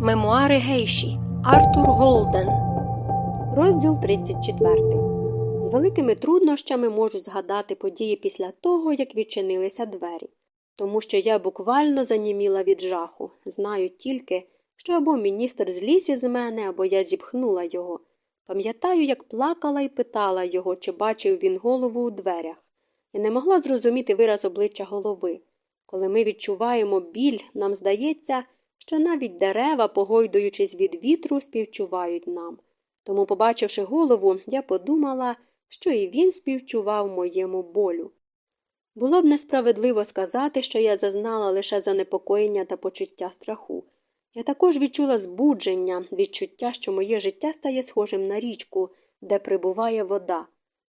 Мемуари Гейші Артур Голден. Розділ 34. З великими труднощами можу згадати події після того, як відчинилися двері. Тому що я буквально заніміла від жаху. Знаю тільки, що або міністр зліз із мене, або я зіпхнула його. Пам'ятаю, як плакала і питала його, чи бачив він голову у дверях. Я не могла зрозуміти вираз обличчя голови. Коли ми відчуваємо біль, нам здається, що навіть дерева, погойдуючись від вітру, співчувають нам. Тому, побачивши голову, я подумала, що і він співчував моєму болю. Було б несправедливо сказати, що я зазнала лише занепокоєння та почуття страху. Я також відчула збудження, відчуття, що моє життя стає схожим на річку, де прибуває вода.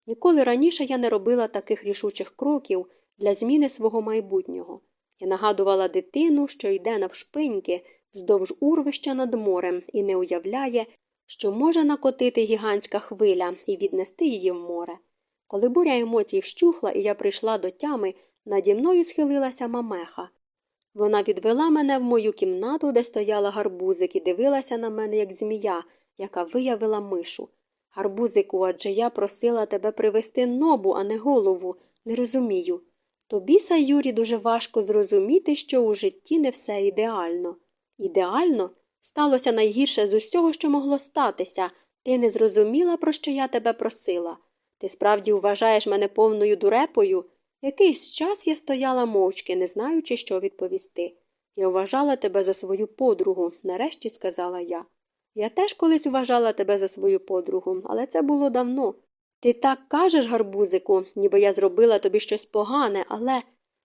Ніколи раніше я не робила таких рішучих кроків для зміни свого майбутнього. Я нагадувала дитину, що йде навшпиньки вздовж урвища над морем і не уявляє, що може накотити гігантська хвиля і віднести її в море. Коли буря емоцій вщухла і я прийшла до тями, наді мною схилилася мамеха. Вона відвела мене в мою кімнату, де стояла гарбузик, і дивилася на мене, як змія, яка виявила мишу. Гарбузику, адже я просила тебе привезти нобу, а не голову. Не розумію. Тобі, Саюрі, дуже важко зрозуміти, що у житті не все ідеально. Ідеально? Сталося найгірше з усього, що могло статися. Ти не зрозуміла, про що я тебе просила. Ти справді вважаєш мене повною дурепою? Якийсь час я стояла мовчки, не знаючи, що відповісти. Я вважала тебе за свою подругу, нарешті сказала я. Я теж колись вважала тебе за свою подругу, але це було давно. Ти так кажеш, гарбузику, ніби я зробила тобі щось погане, але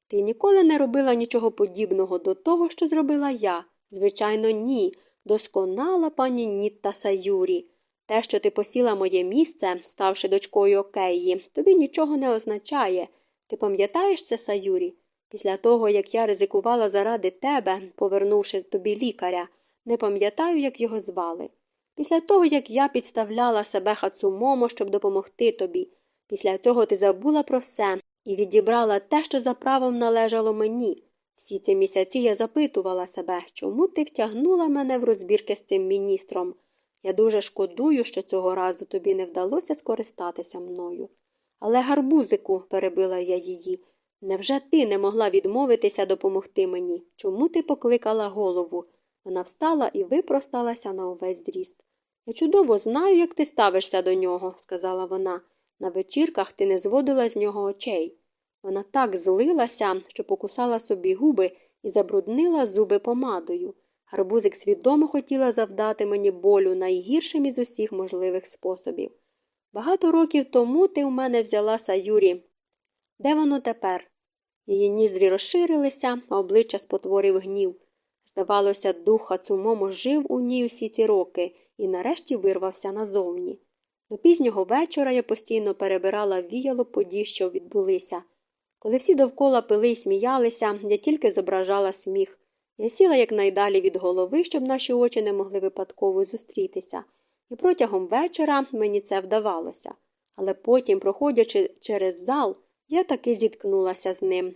ти ніколи не робила нічого подібного до того, що зробила я. Звичайно, ні. Досконала пані Нітта Саюрі. Те, що ти посіла моє місце, ставши дочкою Океї, тобі нічого не означає. Ти пам'ятаєш це, Саюрі? Після того, як я ризикувала заради тебе, повернувши тобі лікаря, не пам'ятаю, як його звали. Після того, як я підставляла себе хацумомо, щоб допомогти тобі, після цього ти забула про все і відібрала те, що за правом належало мені. Всі ці місяці я запитувала себе, чому ти втягнула мене в розбірки з цим міністром. Я дуже шкодую, що цього разу тобі не вдалося скористатися мною. Але, гарбузику, перебила я її, невже ти не могла відмовитися допомогти мені? Чому ти покликала голову? Вона встала і випросталася на увесь зріст. Я чудово знаю, як ти ставишся до нього, сказала вона. На вечірках ти не зводила з нього очей. Вона так злилася, що покусала собі губи і забруднила зуби помадою. Гарбузик свідомо хотіла завдати мені болю найгіршим із усіх можливих способів. Багато років тому ти в мене взяла Саюрі. Де воно тепер? Її ніздрі розширилися, а обличчя спотворив гнів. Здавалося, дух Хацумомо жив у ній усі ці роки і нарешті вирвався назовні. До пізнього вечора я постійно перебирала віяло подій, що відбулися. Коли всі довкола пили й сміялися, я тільки зображала сміх. Я сіла якнайдалі від голови, щоб наші очі не могли випадково зустрітися, і протягом вечора мені це вдавалося. Але потім, проходячи через зал, я таки зіткнулася з ним.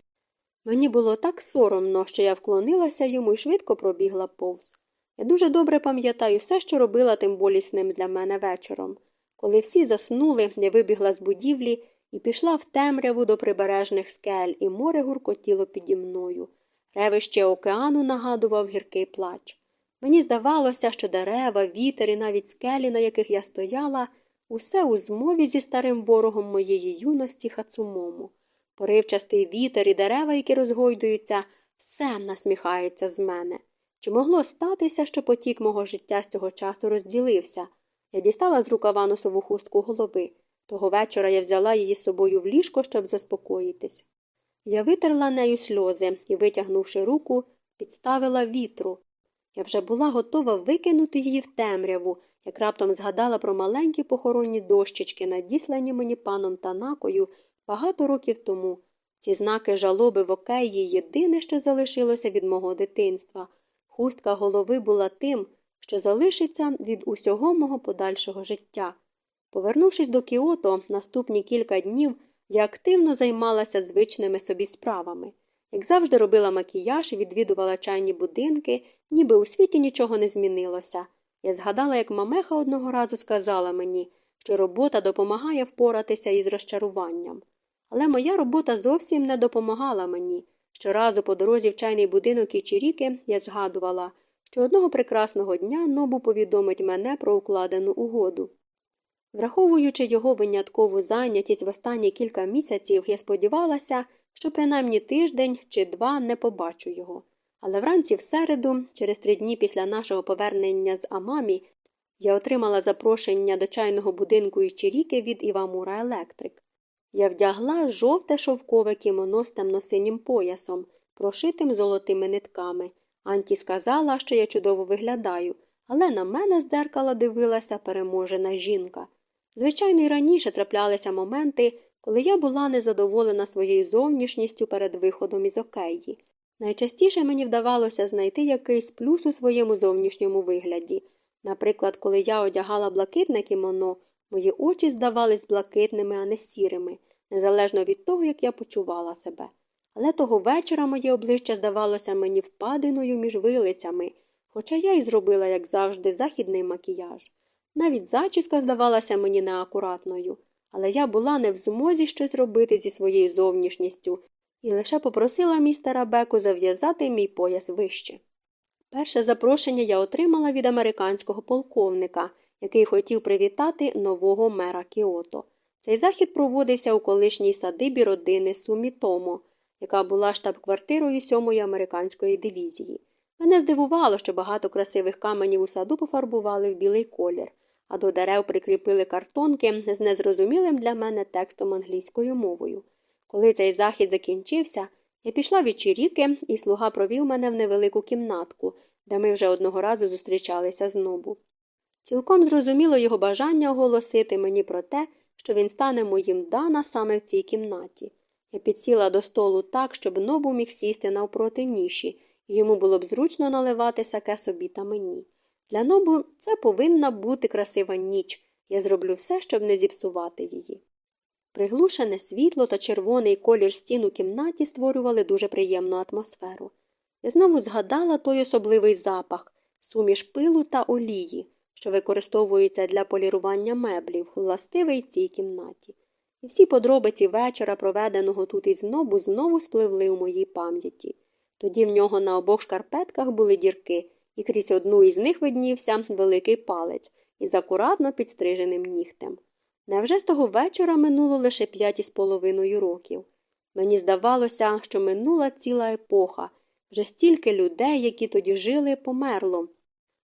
Мені було так соромно, що я вклонилася йому і швидко пробігла повз. Я дуже добре пам'ятаю все, що робила тим болісним для мене вечором. Коли всі заснули, я вибігла з будівлі і пішла в темряву до прибережних скель, і море гуркотіло піді мною. Ревище океану нагадував гіркий плач. Мені здавалося, що дерева, вітер і навіть скелі, на яких я стояла, усе у змові зі старим ворогом моєї юності хацумому. Поривчастий вітер і дерева, які розгойдуються, все насміхається з мене. Чи могло статися, що потік мого життя з цього часу розділився? Я дістала з рукава носову хустку голови. Того вечора я взяла її з собою в ліжко, щоб заспокоїтись. Я витерла нею сльози і, витягнувши руку, підставила вітру. Я вже була готова викинути її в темряву, як раптом згадала про маленькі похоронні дощечки, надіслані мені паном Танакою багато років тому. Ці знаки жалоби в океї єдине, що залишилося від мого дитинства. Хустка голови була тим, що залишиться від усього мого подальшого життя. Повернувшись до Кіото, наступні кілька днів я активно займалася звичними собі справами. Як завжди робила макіяж і відвідувала чайні будинки, ніби у світі нічого не змінилося. Я згадала, як мамеха одного разу сказала мені, що робота допомагає впоратися із розчаруванням. Але моя робота зовсім не допомагала мені. Щоразу по дорозі в чайний будинок і Чиріки я згадувала, що одного прекрасного дня Нобу повідомить мене про укладену угоду. Враховуючи його виняткову зайнятість в останні кілька місяців, я сподівалася, що принаймні тиждень чи два не побачу його. Але вранці в середу, через три дні після нашого повернення з Амамі, я отримала запрошення до чайного будинку і Чиріки від Івамура Електрик. Я вдягла жовте шовкове кімоно з темно-синім поясом, прошитим золотими нитками. Анті сказала, що я чудово виглядаю, але на мене з дзеркала дивилася переможена жінка. Звичайно, і раніше траплялися моменти, коли я була незадоволена своєю зовнішністю перед виходом із океї. Найчастіше мені вдавалося знайти якийсь плюс у своєму зовнішньому вигляді. Наприклад, коли я одягала блакитне кімоно, мої очі здавались блакитними, а не сірими, незалежно від того, як я почувала себе. Але того вечора моє обличчя здавалося мені впадиною між вилицями, хоча я й зробила, як завжди, західний макіяж. Навіть зачіска здавалася мені неакуратною, але я була не в змозі щось робити зі своєю зовнішністю і лише попросила містера Беку зав'язати мій пояс вище. Перше запрошення я отримала від американського полковника, який хотів привітати нового мера Кіото. Цей захід проводився у колишній садибі родини Сумітомо, яка була штаб-квартирою сьомої американської дивізії. Мене здивувало, що багато красивих каменів у саду пофарбували в білий колір, а до дерев прикріпили картонки з незрозумілим для мене текстом англійською мовою. Коли цей захід закінчився, я пішла від Чиріки, і слуга провів мене в невелику кімнатку, де ми вже одного разу зустрічалися знову. Цілком зрозуміло його бажання оголосити мені про те, що він стане моїм Дана саме в цій кімнаті. Я підсіла до столу так, щоб нобу міг сісти навпроти ніші, і йому було б зручно наливати саке собі та мені. Для нобу це повинна бути красива ніч. Я зроблю все, щоб не зіпсувати її. Приглушене світло та червоний колір стін у кімнаті створювали дуже приємну атмосферу. Я знову згадала той особливий запах, суміш пилу та олії, що використовується для полірування меблів, властивий цій кімнаті. І всі подробиці вечора, проведеного тут із нобу, знову спливли у моїй пам'яті. Тоді в нього на обох шкарпетках були дірки, і крізь одну із них виднівся великий палець із акуратно підстриженим нігтем. Невже з того вечора минуло лише п'ять із половиною років? Мені здавалося, що минула ціла епоха, вже стільки людей, які тоді жили, померло.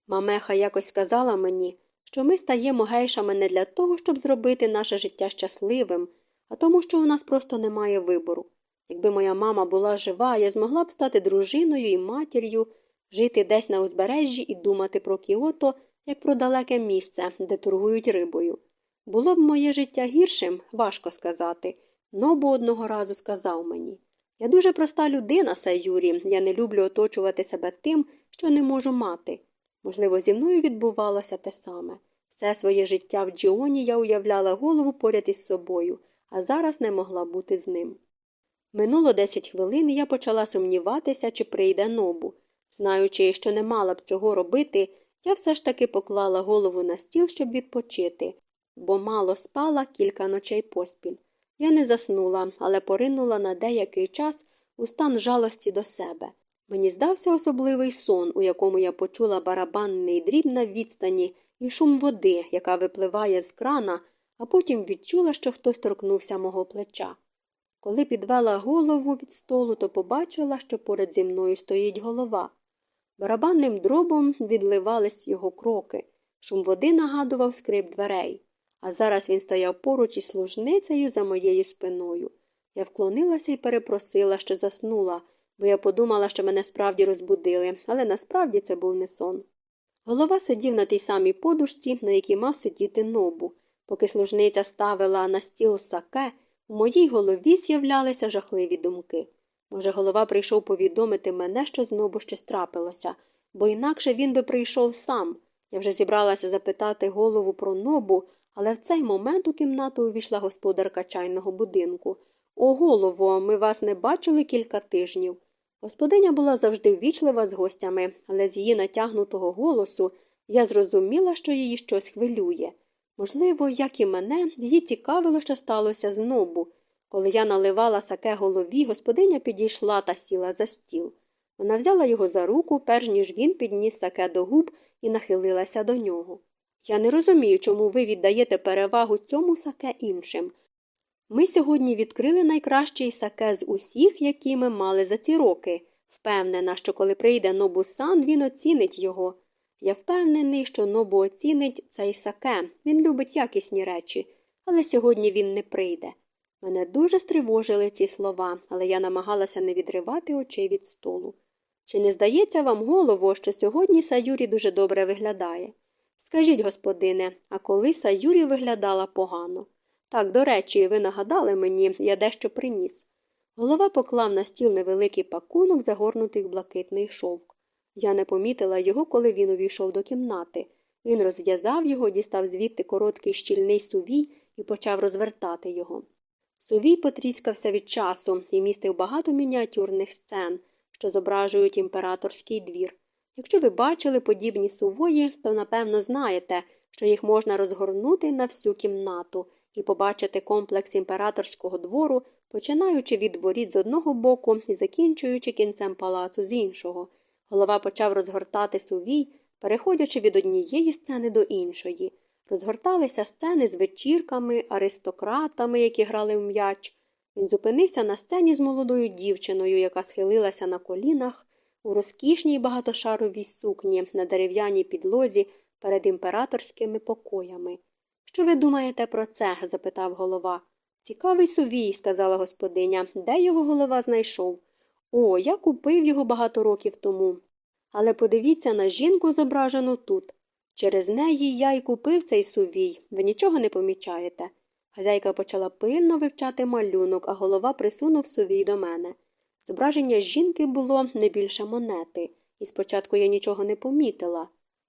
Мамеха якось сказала мені, що ми стаємо гейшами не для того, щоб зробити наше життя щасливим, а тому, що у нас просто немає вибору. Якби моя мама була жива, я змогла б стати дружиною і матір'ю, жити десь на узбережжі і думати про Кіото, як про далеке місце, де торгують рибою. Було б моє життя гіршим, важко сказати, Нобу одного разу сказав мені. Я дуже проста людина, Сайюрі, я не люблю оточувати себе тим, що не можу мати. Можливо, зі мною відбувалося те саме. Все своє життя в Джіоні я уявляла голову поряд із собою, а зараз не могла бути з ним. Минуло десять хвилин, і я почала сумніватися, чи прийде нобу. Знаючи, що не мала б цього робити, я все ж таки поклала голову на стіл, щоб відпочити, бо мало спала кілька ночей поспіль. Я не заснула, але поринула на деякий час у стан жалості до себе. Мені здався особливий сон, у якому я почула барабанний дріб на відстані і шум води, яка випливає з крана, а потім відчула, що хтось торкнувся мого плеча. Коли підвела голову від столу, то побачила, що поряд зі мною стоїть голова. Барабанним дробом відливались його кроки. Шум води нагадував скрип дверей а зараз він стояв поруч із служницею за моєю спиною. Я вклонилася і перепросила, що заснула, бо я подумала, що мене справді розбудили, але насправді це був не сон. Голова сидів на тій самій подушці, на якій мав сидіти нобу. Поки служниця ставила на стіл саке, у моїй голові з'являлися жахливі думки. Може, голова прийшов повідомити мене, що знову щось трапилося, бо інакше він би прийшов сам. Я вже зібралася запитати голову про нобу, але в цей момент у кімнату увійшла господарка чайного будинку. О, голово, ми вас не бачили кілька тижнів. Господиня була завжди ввічлива з гостями, але з її натягнутого голосу я зрозуміла, що її щось хвилює. Можливо, як і мене, її цікавило, що сталося з нобу. Коли я наливала саке голові, господиня підійшла та сіла за стіл. Вона взяла його за руку, перш ніж він підніс саке до губ і нахилилася до нього. Я не розумію, чому ви віддаєте перевагу цьому саке іншим. Ми сьогодні відкрили найкращий саке з усіх, які ми мали за ці роки. Впевнена, що коли прийде Нобу-сан, він оцінить його. Я впевнений, що Нобу оцінить цей саке. Він любить якісні речі, але сьогодні він не прийде. Мене дуже стривожили ці слова, але я намагалася не відривати очей від столу. Чи не здається вам голово, що сьогодні Саюрі дуже добре виглядає? Скажіть, господине, а коли Саюрі виглядала погано? Так, до речі, ви нагадали мені, я дещо приніс. Голова поклав на стіл невеликий пакунок, загорнутий в блакитний шовк. Я не помітила його, коли він увійшов до кімнати. Він розв'язав його, дістав звідти короткий щільний сувій і почав розвертати його. Сувій потріскався від часу і містив багато мініатюрних сцен, що зображують імператорський двір. Якщо ви бачили подібні сувої, то напевно знаєте, що їх можна розгорнути на всю кімнату і побачити комплекс імператорського двору, починаючи від воріт з одного боку і закінчуючи кінцем палацу з іншого. Голова почав розгортати сувій, переходячи від однієї сцени до іншої. Розгорталися сцени з вечірками, аристократами, які грали в м'яч. Він зупинився на сцені з молодою дівчиною, яка схилилася на колінах у розкішній багатошаровій сукні на дерев'яній підлозі перед імператорськими покоями. Що ви думаєте про це? запитав голова. Цікавий сувій, сказала господиня. Де його голова знайшов? О, я купив його багато років тому. Але подивіться на жінку, зображену тут. Через неї я й купив цей сувій, ви нічого не помічаєте. Хазяйка почала пильно вивчати малюнок, а голова присунув сувій до мене. Зображення жінки було не більше монети, і спочатку я нічого не помітила.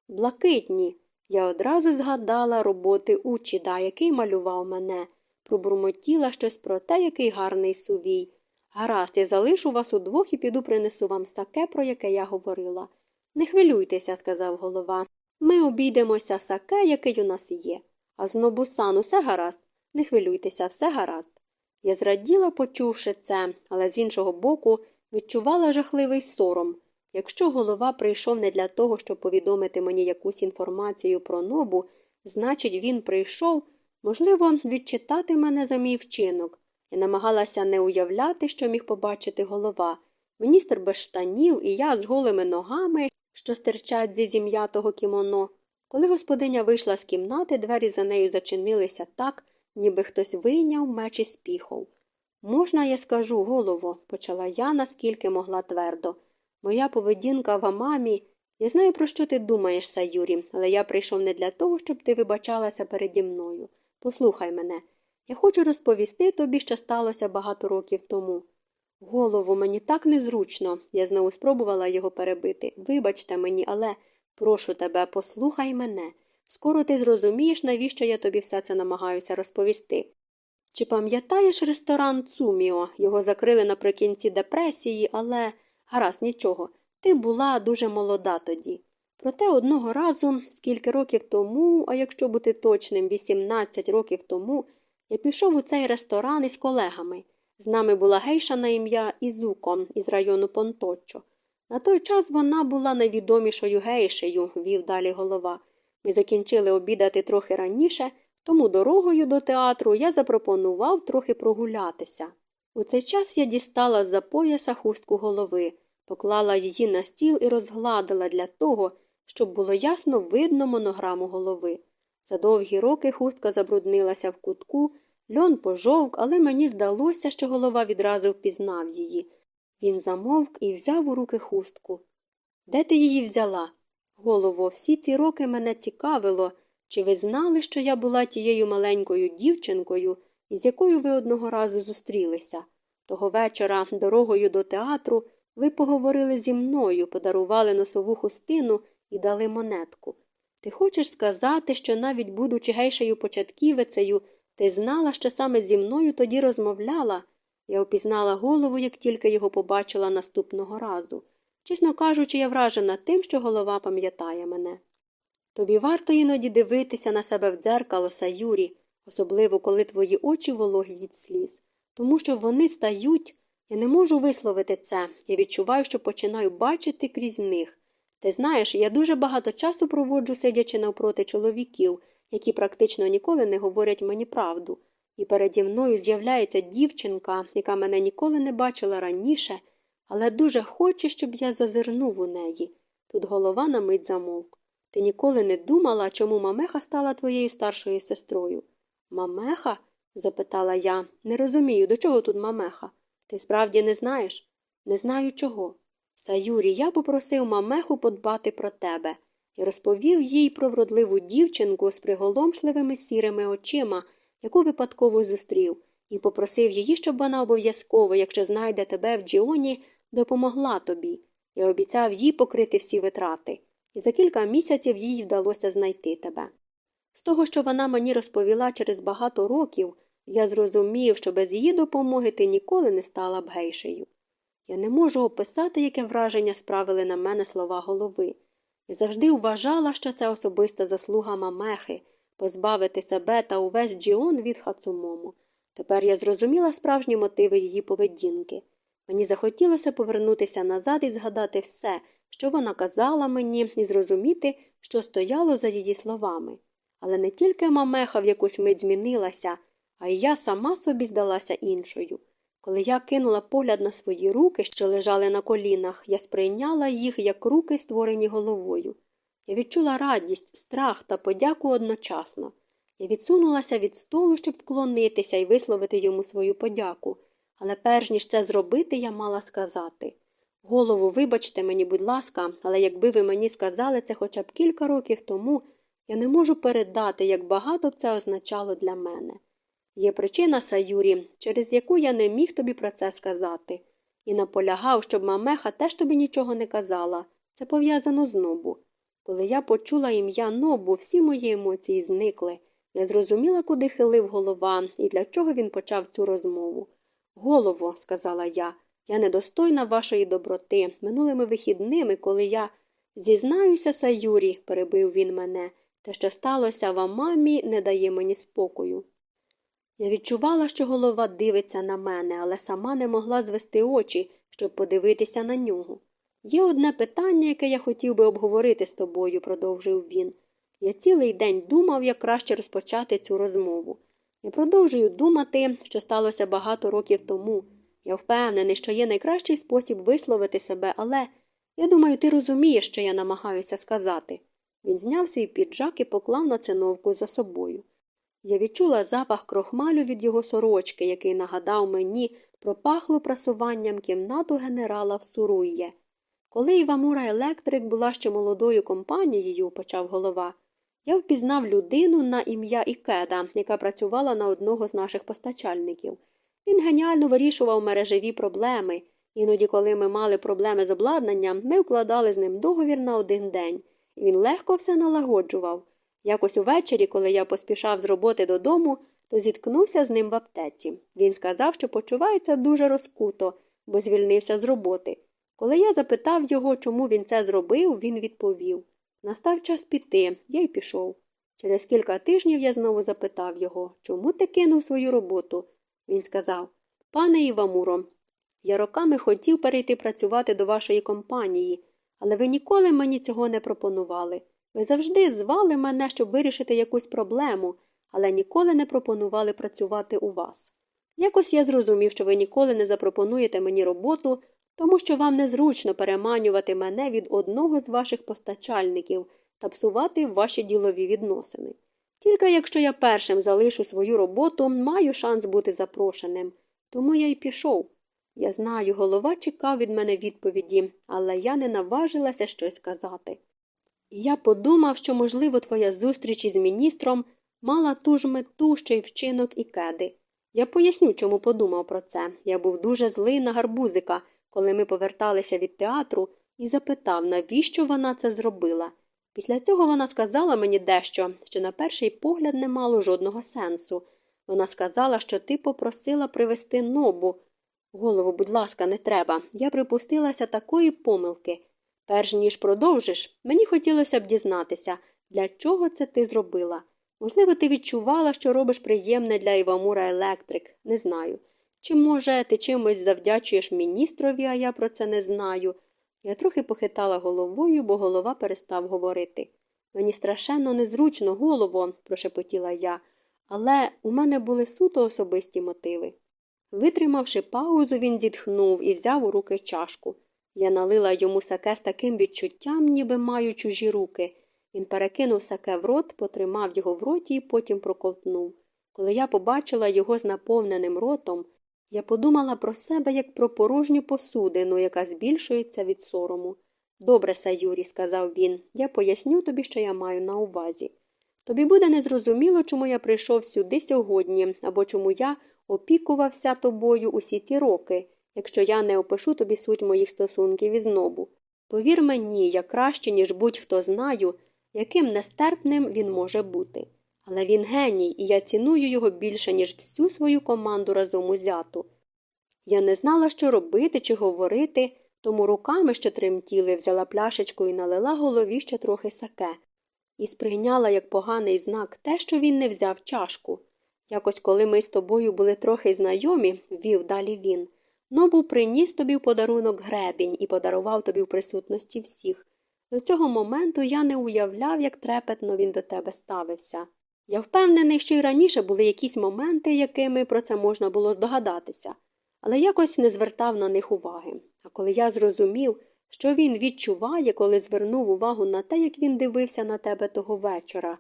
Блакитні. Я одразу згадала роботи Учіда, який малював мене, пробурмотіла щось про те, який гарний сувій. Гаразд, я залишу вас удвох і піду принесу вам саке, про яке я говорила. Не хвилюйтеся, сказав голова. Ми обійдемося саке, який у нас є. А з Нобусан усе гаразд. Не хвилюйтеся, все гаразд. Я зраділа, почувши це, але з іншого боку відчувала жахливий сором. Якщо голова прийшов не для того, щоб повідомити мені якусь інформацію про нобу, значить, він прийшов, можливо, відчитати мене за мій вчинок. Я намагалася не уявляти, що міг побачити голова. Міністр без штанів і я з голими ногами, що стирчать зі зім'ятого кімоно. Коли господиня вийшла з кімнати, двері за нею зачинилися так, ніби хтось вийняв меч із піхов. Можна, я скажу, голово, почала я, наскільки могла твердо. Моя поведінка в амамі. Я знаю, про що ти думаєш, Саюрі, але я прийшов не для того, щоб ти вибачалася переді мною. Послухай мене. Я хочу розповісти тобі, що сталося багато років тому. Голову, мені так незручно. Я знову спробувала його перебити. Вибачте мені, але прошу тебе, послухай мене. Скоро ти зрозумієш, навіщо я тобі все це намагаюся розповісти. Чи пам'ятаєш ресторан Цуміо? Його закрили наприкінці депресії, але гаразд нічого. Ти була дуже молода тоді. Проте одного разу, скільки років тому, а якщо бути точним, 18 років тому, я пішов у цей ресторан із колегами. З нами була гейша на ім'я Ізуко із району Понточчо. На той час вона була найвідомішою гейшею, вів далі голова. Ми закінчили обідати трохи раніше, тому дорогою до театру я запропонував трохи прогулятися. У цей час я дістала з за пояса хустку голови, поклала її на стіл і розгладила для того, щоб було ясно видно монограму голови. За довгі роки хустка забруднилася в кутку, льон пожовк, але мені здалося, що голова відразу впізнав її. Він замовк і взяв у руки хустку. Де ти її взяла? Голово, всі ці роки мене цікавило, чи ви знали, що я була тією маленькою дівчинкою, із якою ви одного разу зустрілися. Того вечора, дорогою до театру, ви поговорили зі мною, подарували носову хустину і дали монетку. Ти хочеш сказати, що навіть будучи гейшею початківицею, ти знала, що саме зі мною тоді розмовляла? Я опізнала голову, як тільки його побачила наступного разу. Чесно кажучи, я вражена тим, що голова пам'ятає мене. Тобі варто іноді дивитися на себе в дзеркало, Саюрі, особливо коли твої очі вологі від сліз, тому що вони стають. Я не можу висловити це. Я відчуваю, що починаю бачити крізь них. Ти знаєш, я дуже багато часу проводжу, сидячи навпроти чоловіків, які практично ніколи не говорять мені правду, і переді мною з'являється дівчинка, яка мене ніколи не бачила раніше, але дуже хоче, щоб я зазирнув у неї. Тут голова на мить замовк. Ти ніколи не думала, чому мамеха стала твоєю старшою сестрою? Мамеха? запитала я. Не розумію, до чого тут мамеха? Ти справді не знаєш? Не знаю чого. Саюрі, я попросив мамеху подбати про тебе і розповів їй про вродливу дівчинку з приголомшливими сірими очима, яку випадково зустрів, і попросив її, щоб вона обов'язково, якщо знайде тебе в Джіоні, допомогла тобі. Я обіцяв їй покрити всі витрати, і за кілька місяців їй вдалося знайти тебе. З того, що вона мені розповіла через багато років, я зрозумів, що без її допомоги ти ніколи не стала б гейшею. Я не можу описати, яке враження справили на мене слова голови. Я завжди вважала, що це особиста заслуга мамехи позбавити себе та увесь Джіон від хацумому. Тепер я зрозуміла справжні мотиви її поведінки. Мені захотілося повернутися назад і згадати все, що вона казала мені, і зрозуміти, що стояло за її словами. Але не тільки мамеха в якусь мить змінилася, а й я сама собі здалася іншою. Коли я кинула погляд на свої руки, що лежали на колінах, я сприйняла їх як руки, створені головою. Я відчула радість, страх та подяку одночасно. Я відсунулася від столу, щоб вклонитися і висловити йому свою подяку, але перш ніж це зробити, я мала сказати Голову, вибачте мені, будь ласка, але якби ви мені сказали це хоча б кілька років тому, я не можу передати, як багато б це означало для мене. Є причина, Саюрі, через яку я не міг тобі про це сказати, і наполягав, щоб мамеха теж тобі нічого не казала. Це пов'язано з нобу. Коли я почула ім'я нобу, всі мої емоції зникли. Я зрозуміла, куди хилив голова і для чого він почав цю розмову. Голово, сказала я, я недостойна вашої доброти. Минулими вихідними, коли я зізнаюся, Саюрі, перебив він мене, те, що сталося в мамі, не дає мені спокою. Я відчувала, що голова дивиться на мене, але сама не могла звести очі, щоб подивитися на нього. Є одне питання, яке я хотів би обговорити з тобою, продовжив він. Я цілий день думав, як краще розпочати цю розмову. Я продовжую думати, що сталося багато років тому. Я впевнений, що є найкращий спосіб висловити себе, але я думаю, ти розумієш, що я намагаюся сказати. Він зняв свій піджак і поклав на циновку за собою. Я відчула запах крохмалю від його сорочки, який нагадав мені про пахло прасуванням кімнату генерала в Суруйє. Коли Івамура Електрик була ще молодою компанією, почав голова, я впізнав людину на ім'я Ікеда, яка працювала на одного з наших постачальників. Він геніально вирішував мережеві проблеми. Іноді, коли ми мали проблеми з обладнанням, ми вкладали з ним договір на один день, він легко все налагоджував. Якось увечері, коли я поспішав з роботи додому, то зіткнувся з ним в аптеці. Він сказав, що почувається дуже розкуто, бо звільнився з роботи. Коли я запитав його, чому він це зробив, він відповів Настав час піти, я й пішов. Через кілька тижнів я знову запитав його, чому ти кинув свою роботу? Він сказав Пане Івамуро, я роками хотів перейти працювати до вашої компанії, але ви ніколи мені цього не пропонували. Ви завжди звали мене, щоб вирішити якусь проблему, але ніколи не пропонували працювати у вас. Якось я зрозумів, що ви ніколи не запропонуєте мені роботу, тому що вам незручно переманювати мене від одного з ваших постачальників та псувати ваші ділові відносини. Тільки якщо я першим залишу свою роботу, маю шанс бути запрошеним. Тому я й пішов. Я знаю, голова чекав від мене відповіді, але я не наважилася щось сказати. Я подумав, що, можливо, твоя зустріч із міністром мала ту ж мету, що й вчинок і кеди. Я поясню, чому подумав про це. Я був дуже злий на гарбузика, коли ми поверталися від театру, і запитав, навіщо вона це зробила. Після цього вона сказала мені дещо, що на перший погляд не мало жодного сенсу. Вона сказала, що ти попросила привезти нобу, Голову, будь ласка, не треба. Я припустилася такої помилки. Перш ніж продовжиш, мені хотілося б дізнатися, для чого це ти зробила. Можливо, ти відчувала, що робиш приємне для Івамура Електрик, не знаю. Чи, може, ти чимось завдячуєш міністрові, а я про це не знаю. Я трохи похитала головою, бо голова перестав говорити. Мені страшенно незручно, голово, прошепотіла я, але у мене були суто особисті мотиви. Витримавши паузу, він зітхнув і взяв у руки чашку. Я налила йому саке з таким відчуттям, ніби маю чужі руки. Він перекинув саке в рот, потримав його в роті і потім проковтнув. Коли я побачила його з наповненим ротом, я подумала про себе як про порожню посудину, яка збільшується від сорому. Добре, Саюрі, сказав він, я поясню тобі, що я маю на увазі. Тобі буде незрозуміло, чому я прийшов сюди сьогодні, або чому я опікувався тобою усі ті роки, якщо я не опишу тобі суть моїх стосунків із нобу. Повір мені, я краще, ніж будь-хто знаю, яким нестерпним він може бути. Але він геній, і я ціную його більше, ніж всю свою команду разом узяту. Я не знала, що робити чи говорити, тому руками, що тремтіли, взяла пляшечку і налила голові ще трохи саке, і сприйняла як поганий знак те, що він не взяв чашку. Якось, коли ми з тобою були трохи знайомі, вів далі він. Нобу приніс тобі в подарунок гребінь і подарував тобі в присутності всіх. До цього моменту я не уявляв, як трепетно він до тебе ставився. Я впевнений, що й раніше були якісь моменти, якими про це можна було здогадатися, але якось не звертав на них уваги. А коли я зрозумів, що він відчуває, коли звернув увагу на те, як він дивився на тебе того вечора,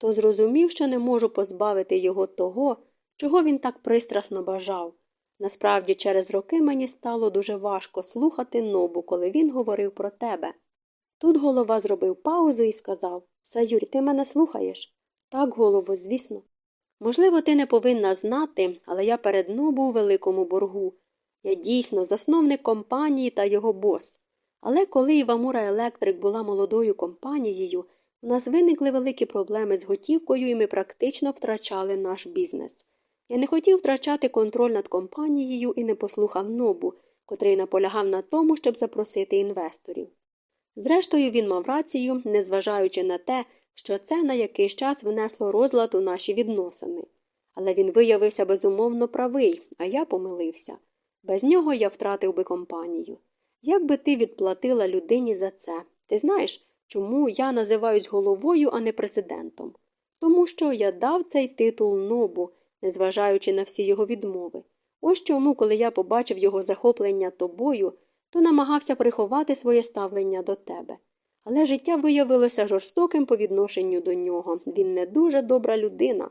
то зрозумів, що не можу позбавити його того, чого він так пристрасно бажав. Насправді, через роки мені стало дуже важко слухати нобу, коли він говорив про тебе. Тут голова зробив паузу і сказав Саюрі, ти мене слухаєш? Так, голово, звісно. Можливо, ти не повинна знати, але я перед нобу у великому боргу. Я дійсно засновник компанії та його бос. Але коли Івамура Електрик була молодою компанією, у нас виникли великі проблеми з готівкою, і ми практично втрачали наш бізнес. Я не хотів втрачати контроль над компанією і не послухав нобу, котрий наполягав на тому, щоб запросити інвесторів. Зрештою, він мав рацію, незважаючи на те, що це на якийсь час внесло розлад у наші відносини. Але він виявився безумовно правий, а я помилився. Без нього я втратив би компанію. Як би ти відплатила людині за це? Ти знаєш, чому я називаюсь головою, а не президентом? Тому що я дав цей титул нобу, незважаючи на всі його відмови. Ось чому, коли я побачив його захоплення тобою, то намагався приховати своє ставлення до тебе. Але життя виявилося жорстоким по відношенню до нього він не дуже добра людина.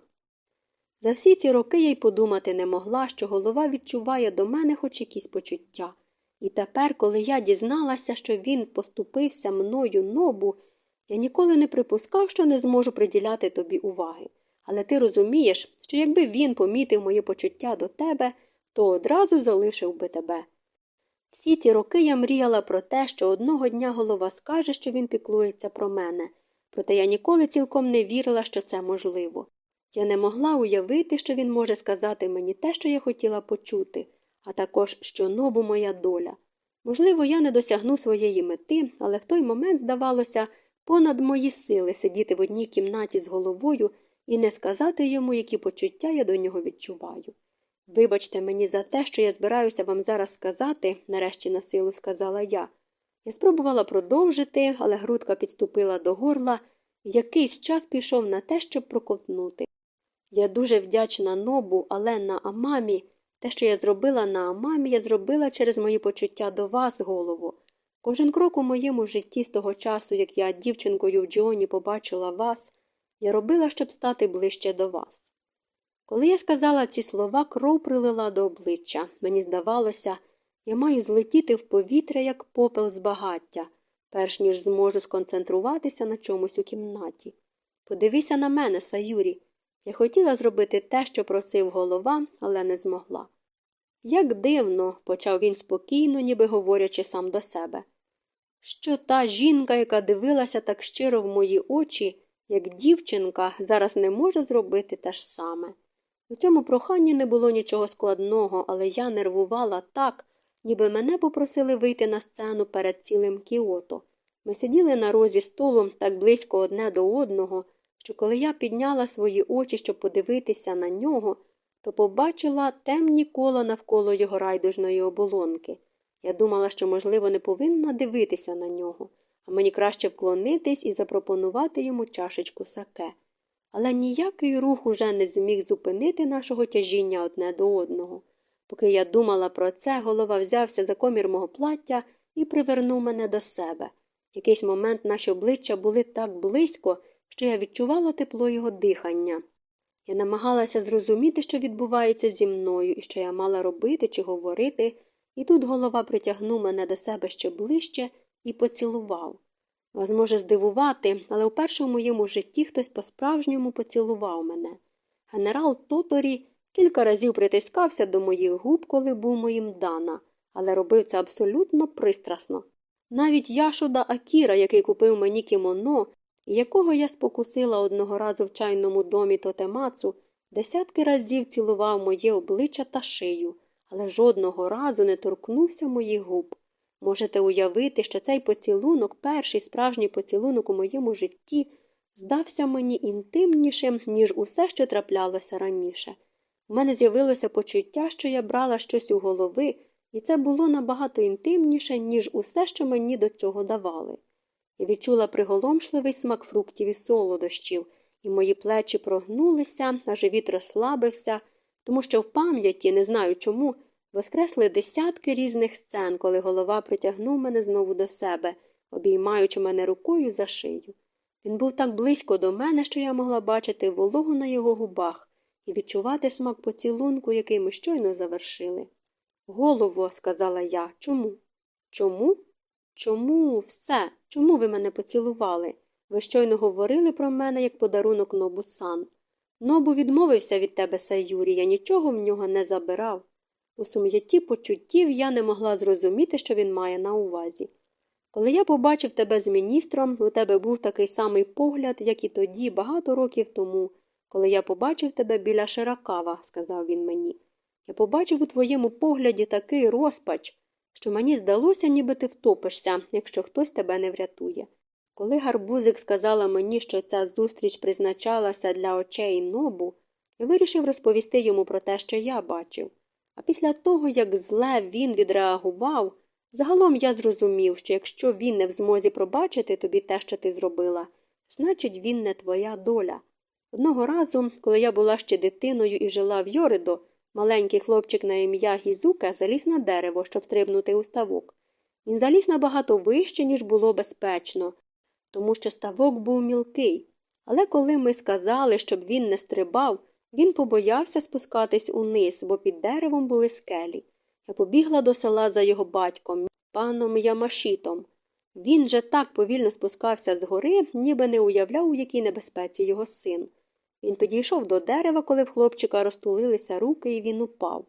За всі ці роки я й подумати не могла, що голова відчуває до мене хоч якісь почуття. І тепер, коли я дізналася, що він поступився мною нобу, я ніколи не припускав, що не зможу приділяти тобі уваги. Але ти розумієш, що якби він помітив моє почуття до тебе, то одразу залишив би тебе. Всі ці роки я мріяла про те, що одного дня голова скаже, що він піклується про мене, проте я ніколи цілком не вірила, що це можливо. Я не могла уявити, що він може сказати мені те, що я хотіла почути, а також, що нобу моя доля. Можливо, я не досягну своєї мети, але в той момент, здавалося, понад мої сили сидіти в одній кімнаті з головою і не сказати йому, які почуття я до нього відчуваю. Вибачте мені за те, що я збираюся вам зараз сказати, нарешті на силу сказала я. Я спробувала продовжити, але грудка підступила до горла, і якийсь час пішов на те, щоб проковтнути. Я дуже вдячна нобу, але на Амамі, те, що я зробила на Амамі, я зробила через мої почуття до вас, голову. Кожен крок у моєму житті з того часу, як я дівчинкою в Джоні побачила вас, я робила, щоб стати ближче до вас. Коли я сказала ці слова, кров прилила до обличчя. Мені здавалося, я маю злетіти в повітря, як попел з багаття, перш ніж зможу сконцентруватися на чомусь у кімнаті. Подивися на мене, Саюрі. Я хотіла зробити те, що просив голова, але не змогла. Як дивно, почав він спокійно, ніби говорячи сам до себе, що та жінка, яка дивилася так щиро в мої очі, як дівчинка, зараз не може зробити те ж саме. У цьому проханні не було нічого складного, але я нервувала так, ніби мене попросили вийти на сцену перед цілим кіото. Ми сиділи на розі столу так близько одне до одного, що коли я підняла свої очі, щоб подивитися на нього, то побачила темні кола навколо його райдужної оболонки. Я думала, що, можливо, не повинна дивитися на нього, а мені краще вклонитись і запропонувати йому чашечку саке. Але ніякий рух уже не зміг зупинити нашого тяжіння одне до одного. Поки я думала про це, голова взявся за комір мого плаття і привернув мене до себе. Якийсь момент наші обличчя були так близько, що я відчувала тепло його дихання. Я намагалася зрозуміти, що відбувається зі мною і що я мала робити чи говорити, і тут голова притягнув мене до себе ще ближче і поцілував. Вас може здивувати, але вперше в моєму житті хтось по-справжньому поцілував мене. Генерал Тоторі кілька разів притискався до моїх губ, коли був моїм Дана, але робив це абсолютно пристрасно. Навіть Яшода Акіра, який купив мені кімоно, якого я спокусила одного разу в чайному домі Тотемацу, десятки разів цілував моє обличчя та шию, але жодного разу не торкнувся моїх губ. Можете уявити, що цей поцілунок, перший справжній поцілунок у моєму житті, здався мені інтимнішим, ніж усе, що траплялося раніше. У мене з'явилося почуття, що я брала щось у голови, і це було набагато інтимніше, ніж усе, що мені до цього давали. Я відчула приголомшливий смак фруктів і солодощів, і мої плечі прогнулися, а живіт розслабився, тому що в пам'яті, не знаю чому, воскресли десятки різних сцен, коли голова притягнув мене знову до себе, обіймаючи мене рукою за шию. Він був так близько до мене, що я могла бачити вологу на його губах і відчувати смак поцілунку, який ми щойно завершили. Голово, сказала я, чому? Чому? Чому все? Чому ви мене поцілували? Ви щойно говорили про мене як подарунок Нобу сан. Нобу відмовився від тебе, Сайюрі, я нічого в нього не забирав. У сум'ятті почуттів я не могла зрозуміти, що він має на увазі. Коли я побачив тебе з міністром, у тебе був такий самий погляд, як і тоді, багато років тому, коли я побачив тебе біля Ширакава, сказав він мені. Я побачив у твоєму погляді такий розпач, що мені здалося, ніби ти втопишся, якщо хтось тебе не врятує. Коли гарбузик сказала мені, що ця зустріч призначалася для очей нобу, я вирішив розповісти йому про те, що я бачив. А після того, як зле він відреагував, загалом я зрозумів, що якщо він не в змозі пробачити тобі те, що ти зробила, значить він не твоя доля. Одного разу, коли я була ще дитиною і жила в Йоридо, маленький хлопчик на ім'я Гізука заліз на дерево, щоб стрибнути у ставок. Він заліз набагато вище, ніж було безпечно, тому що ставок був мілкий. Але коли ми сказали, щоб він не стрибав, він побоявся спускатись униз, бо під деревом були скелі. Я побігла до села за його батьком, паном Ямашітом. Він же так повільно спускався з гори, ніби не уявляв, у якій небезпеці його син. Він підійшов до дерева, коли в хлопчика розтулилися руки, і він упав.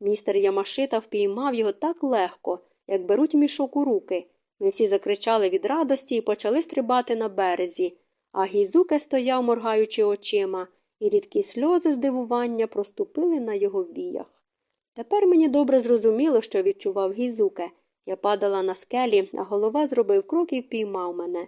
Містер Ямашита впіймав його так легко, як беруть мішок у руки. Ми всі закричали від радості і почали стрибати на березі, а Гізуке стояв, моргаючи очима, і рідкі сльози здивування проступили на його віях. Тепер мені добре зрозуміло, що відчував Гізуке. Я падала на скелі, а голова зробив крок і впіймав мене.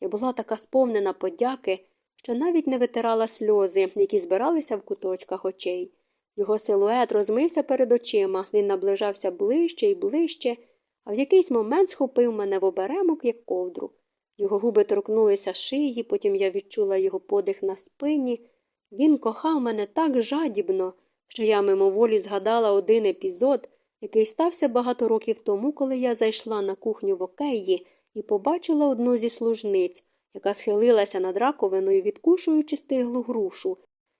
Я була така сповнена подяки, що навіть не витирала сльози, які збиралися в куточках очей. Його силует розмився перед очима, він наближався ближче і ближче, а в якийсь момент схопив мене в оберемок, як ковдру. Його губи торкнулися шиї, потім я відчула його подих на спині. Він кохав мене так жадібно, що я мимоволі згадала один епізод, який стався багато років тому, коли я зайшла на кухню в океї і побачила одну зі служниць, яка схилилася над раковиною, відкушуючи стиглу грушу,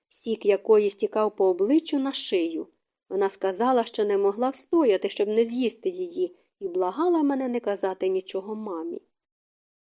сік якої стікав по обличчю на шию. Вона сказала, що не могла встояти, щоб не з'їсти її, і благала мене не казати нічого мамі.